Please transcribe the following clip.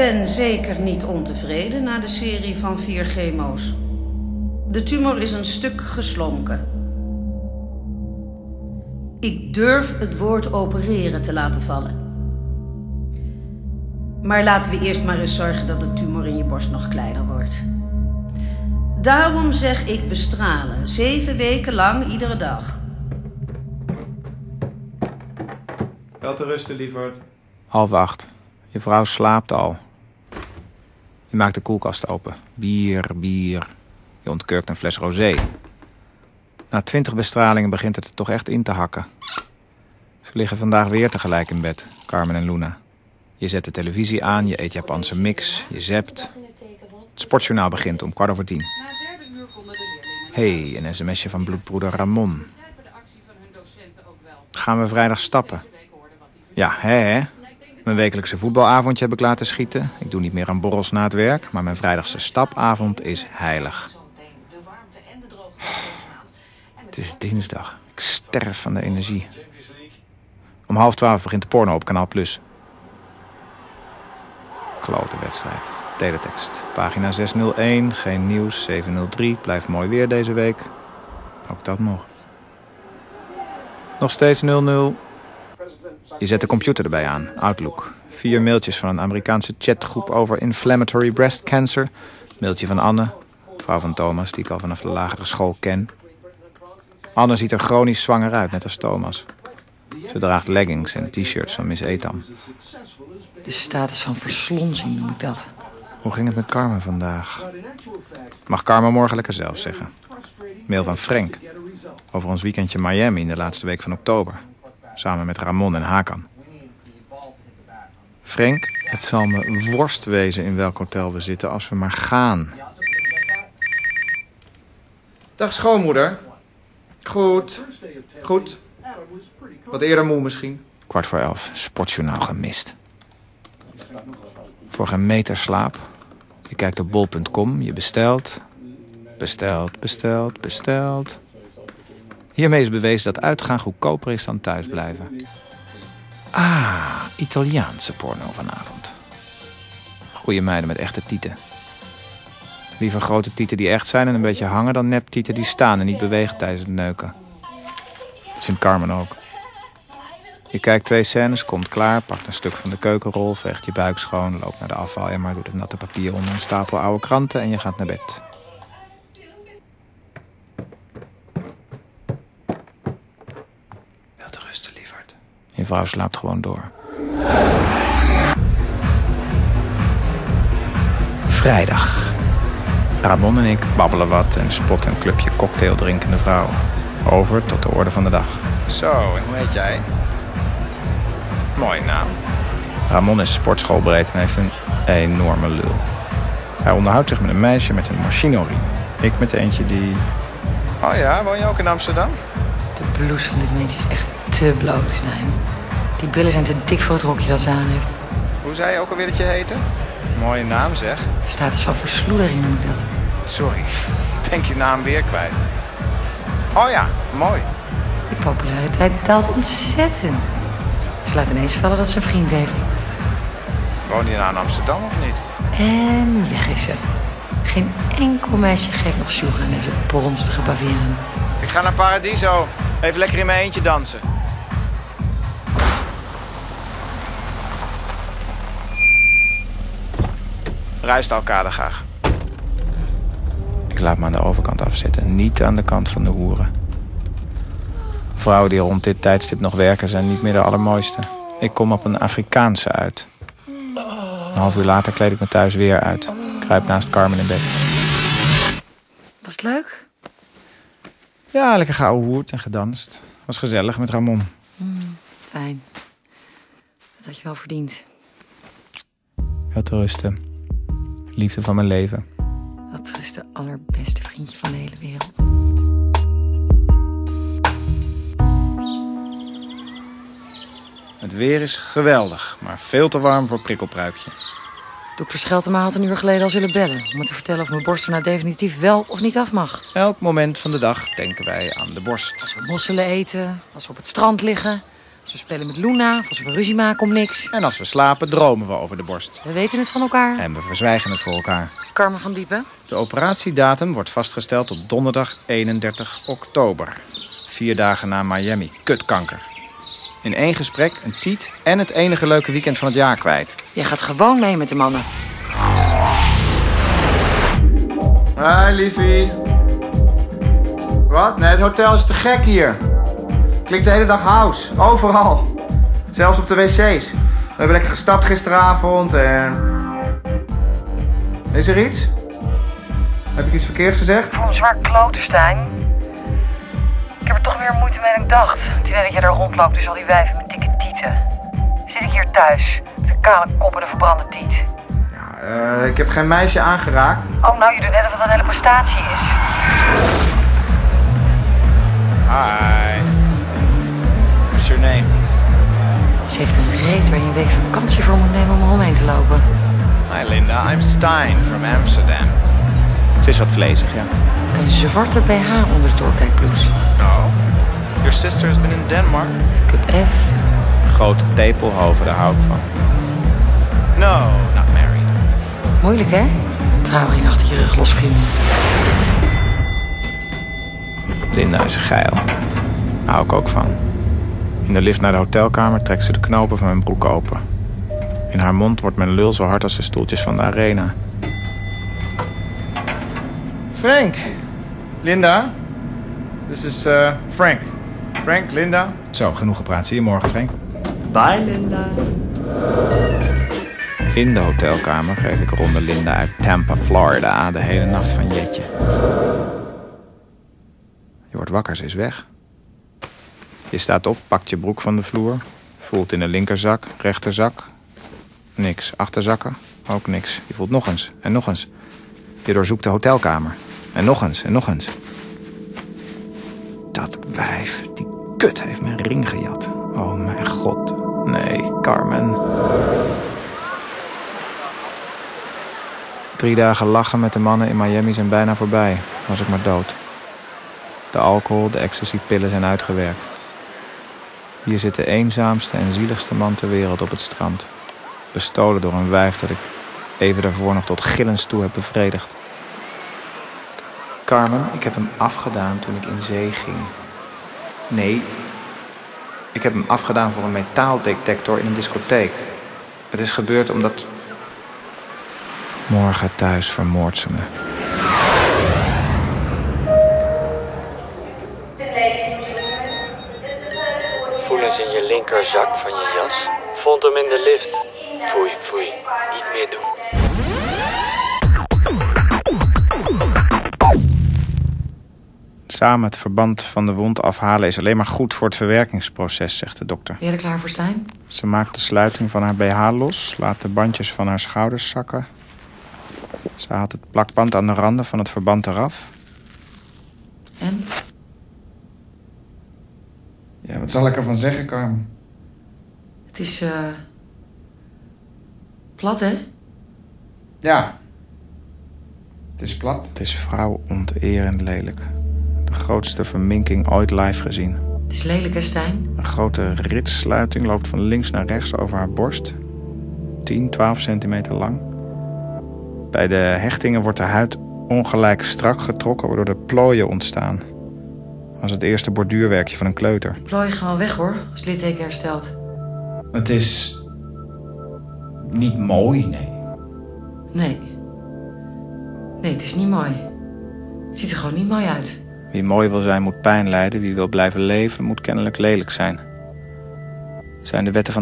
ben zeker niet ontevreden na de serie van vier chemo's. De tumor is een stuk geslonken. Ik durf het woord opereren te laten vallen. Maar laten we eerst maar eens zorgen dat de tumor in je borst nog kleiner wordt. Daarom zeg ik bestralen. Zeven weken lang, iedere dag. Wel te rusten, lieverd. Half acht. Je vrouw slaapt al. Je maakt de koelkast open. Bier, bier. Je ontkurkt een fles rosé. Na twintig bestralingen begint het er toch echt in te hakken. Ze liggen vandaag weer tegelijk in bed, Carmen en Luna. Je zet de televisie aan, je eet Japanse mix, je zept. Het sportjournaal begint om kwart over tien. hey, een sms'je van bloedbroeder Ramon. Gaan we vrijdag stappen? Ja, hè, hè? Mijn wekelijkse voetbalavondje heb ik laten schieten. Ik doe niet meer aan borrels na het werk, maar mijn vrijdagse stapavond is heilig. Het is dinsdag. Ik sterf van de energie. Om half twaalf begint de porno op kanaal Plus. Klote wedstrijd. Teletext. Pagina 601. Geen nieuws. 703. Blijft mooi weer deze week. Ook dat nog. Nog steeds 00. Je zet de computer erbij aan. Outlook. Vier mailtjes van een Amerikaanse chatgroep over inflammatory breast cancer. Mailtje van Anne, vrouw van Thomas, die ik al vanaf de lagere school ken. Anne ziet er chronisch zwanger uit, net als Thomas. Ze draagt leggings en t-shirts van Miss Etam. De status van verslonzing noem ik dat. Hoe ging het met Carmen vandaag? Mag Carmen morgen lekker zelf zeggen. Mail van Frank. Over ons weekendje Miami in de laatste week van oktober. Samen met Ramon en Hakan. Frank, het zal me worst wezen in welk hotel we zitten als we maar gaan. Dag schoonmoeder. Goed. Goed. Wat eerder moe misschien. Kwart voor elf. Sportjournaal gemist. Voor geen meter slaap. Je kijkt op bol.com, je bestelt. Bestelt, bestelt, bestelt. Hiermee is bewezen dat uitgaan goedkoper is dan thuisblijven. Ah, Italiaanse porno vanavond. Goeie meiden met echte tieten. Liever grote tieten die echt zijn en een beetje hangen dan neptieten die staan en niet bewegen tijdens het neuken. Dat vindt Carmen ook. Je kijkt twee scènes, komt klaar, pakt een stuk van de keukenrol, veegt je buik schoon, loopt naar de afvalemmer, doet het natte papier onder een stapel oude kranten en je gaat naar bed. Wel te rusten, lieverd. Je vrouw slaapt gewoon door. Vrijdag. Ramon en ik babbelen wat en spotten een clubje cocktail drinkende vrouwen. Over tot de orde van de dag. Zo, en hoe heet jij? Mooie naam. Ramon is sportschoolbreed en heeft een enorme lul. Hij onderhoudt zich met een meisje met een machinori. Ik met eentje die... Oh ja, woon je ook in Amsterdam? De blouse van dit mens is echt te bloot, Stijn. Die billen zijn te dik voor het rokje dat ze aan heeft. Hoe zei je ook alweer dat je heette? Mooie naam zeg. Status van versloedering noem ik dat. Sorry, ben ik je naam weer kwijt. Oh ja, mooi. Die populariteit daalt ontzettend. Ze laat ineens vallen dat ze een vriend heeft. Woon je nou in Amsterdam of niet? En weg is ze. Geen enkel meisje geeft nog sjoeg aan deze bronstige baviaan. Ik ga naar Paradiso. Even lekker in mijn eentje dansen. Ruistalkade graag. Ik laat me aan de overkant afzetten, niet aan de kant van de hoeren. Vrouwen die rond dit tijdstip nog werken zijn niet meer de allermooiste. Ik kom op een Afrikaanse uit. Een half uur later kleed ik me thuis weer uit. Kruip naast Carmen in bed. Was het leuk? Ja, lekker geouwehoerd en gedanst. Was gezellig met Ramon. Fijn. Dat had je wel verdiend. Wel te rusten. Liefde van mijn leven. Dat is de allerbeste vriendje van de hele wereld. Het weer is geweldig, maar veel te warm voor prikkelpruikje. Dokter Scheltema had een uur geleden al zullen bellen... om me te vertellen of mijn borst er nou definitief wel of niet af mag. Elk moment van de dag denken wij aan de borst. Als we mosselen eten, als we op het strand liggen... Als we spelen met Luna of als we ruzie maken om niks. En als we slapen, dromen we over de borst. We weten het van elkaar. En we verzwijgen het voor elkaar. Carmen van Diepen. De operatiedatum wordt vastgesteld tot donderdag 31 oktober. Vier dagen na Miami. Kutkanker. In één gesprek een tiet en het enige leuke weekend van het jaar kwijt. Jij gaat gewoon mee met de mannen. Hi, liefie. Wat? Nee, het hotel is te gek hier. Klinkt de hele dag house. Overal. Zelfs op de wc's. We hebben lekker gestapt gisteravond en... Is er iets? Heb ik iets verkeerds gezegd? voel me zwaar kloten, Stijn. Ik heb er toch meer moeite mee dan ik dacht. Het idee dat je daar rondloopt dus al die wijven met dikke tieten. Zit ik hier thuis, een kale kop en een verbrande tiet. Ja, eh, ik heb geen meisje aangeraakt. Oh, nou, je doet net of het een hele prestatie is. Hi. What's your name? Ze heeft een reet waar je een week vakantie voor moet nemen om eromheen te lopen. Hi Linda, I'm Stein from Amsterdam. Het is wat vlezig, ja. Een zwarte BH onder de doorkijkblouse. Oh. Your sister has been in Denmark? Cup F. Grote tepelhoven, daar hou ik van. No, not married. Moeilijk, hè? Trouwring achter je rug los vrienden. Linda is geil. Daar hou ik ook van. In de lift naar de hotelkamer trekt ze de knopen van mijn broek open. In haar mond wordt mijn lul zo hard als de stoeltjes van de arena. Frank! Linda? This is uh, Frank. Frank, Linda. Zo, genoeg gepraat. Zie je morgen, Frank. Bye, Linda. In de hotelkamer geef ik ronde Linda uit Tampa, Florida de hele nacht van Jetje. Je wordt wakker, ze is weg. Je staat op, pakt je broek van de vloer, voelt in de linkerzak, rechterzak. Niks. Achterzakken, ook niks. Je voelt nog eens en nog eens. Je doorzoekt de hotelkamer. En nog eens en nog eens. Dat wijf, die kut heeft mijn ring gejat. Oh mijn god. Nee, Carmen. Drie dagen lachen met de mannen in Miami zijn bijna voorbij. Was ik maar dood. De alcohol, de ecstasy-pillen zijn uitgewerkt. Hier zit de eenzaamste en zieligste man ter wereld op het strand. Bestolen door een wijf dat ik even daarvoor nog tot gillens toe heb bevredigd. Carmen, ik heb hem afgedaan toen ik in zee ging. Nee, ik heb hem afgedaan voor een metaaldetector in een discotheek. Het is gebeurd omdat Morgen thuis vermoordt ze me. Voel eens in je linkerzak van je jas. Vond hem in de lift. Foei, foei. Niet meer doen. Samen het verband van de wond afhalen is alleen maar goed voor het verwerkingsproces, zegt de dokter. Ben je er klaar voor, Stijn? Ze maakt de sluiting van haar BH los, laat de bandjes van haar schouders zakken. Ze haalt het plakband aan de randen van het verband eraf. En? Ja, wat zal ik ervan zeggen, Carmen? Het is, eh... plat, hè? Ja. Het is plat. Het is vrouwonterend lelijk. De grootste verminking ooit live gezien. Het is lelijk, hè, Stijn? Een grote ritsluiting loopt van links naar rechts over haar borst. 10, 12 centimeter lang. Bij de hechtingen wordt de huid ongelijk strak getrokken, waardoor er plooien ontstaan. Als het eerste borduurwerkje van een kleuter. Plooi gewoon weg, hoor, als het litteken herstelt. Het is niet mooi, nee. Nee. Nee, het is niet mooi. Het ziet er gewoon niet mooi uit. Wie mooi wil zijn moet pijn lijden. Wie wil blijven leven moet kennelijk lelijk zijn. Het zijn de wetten van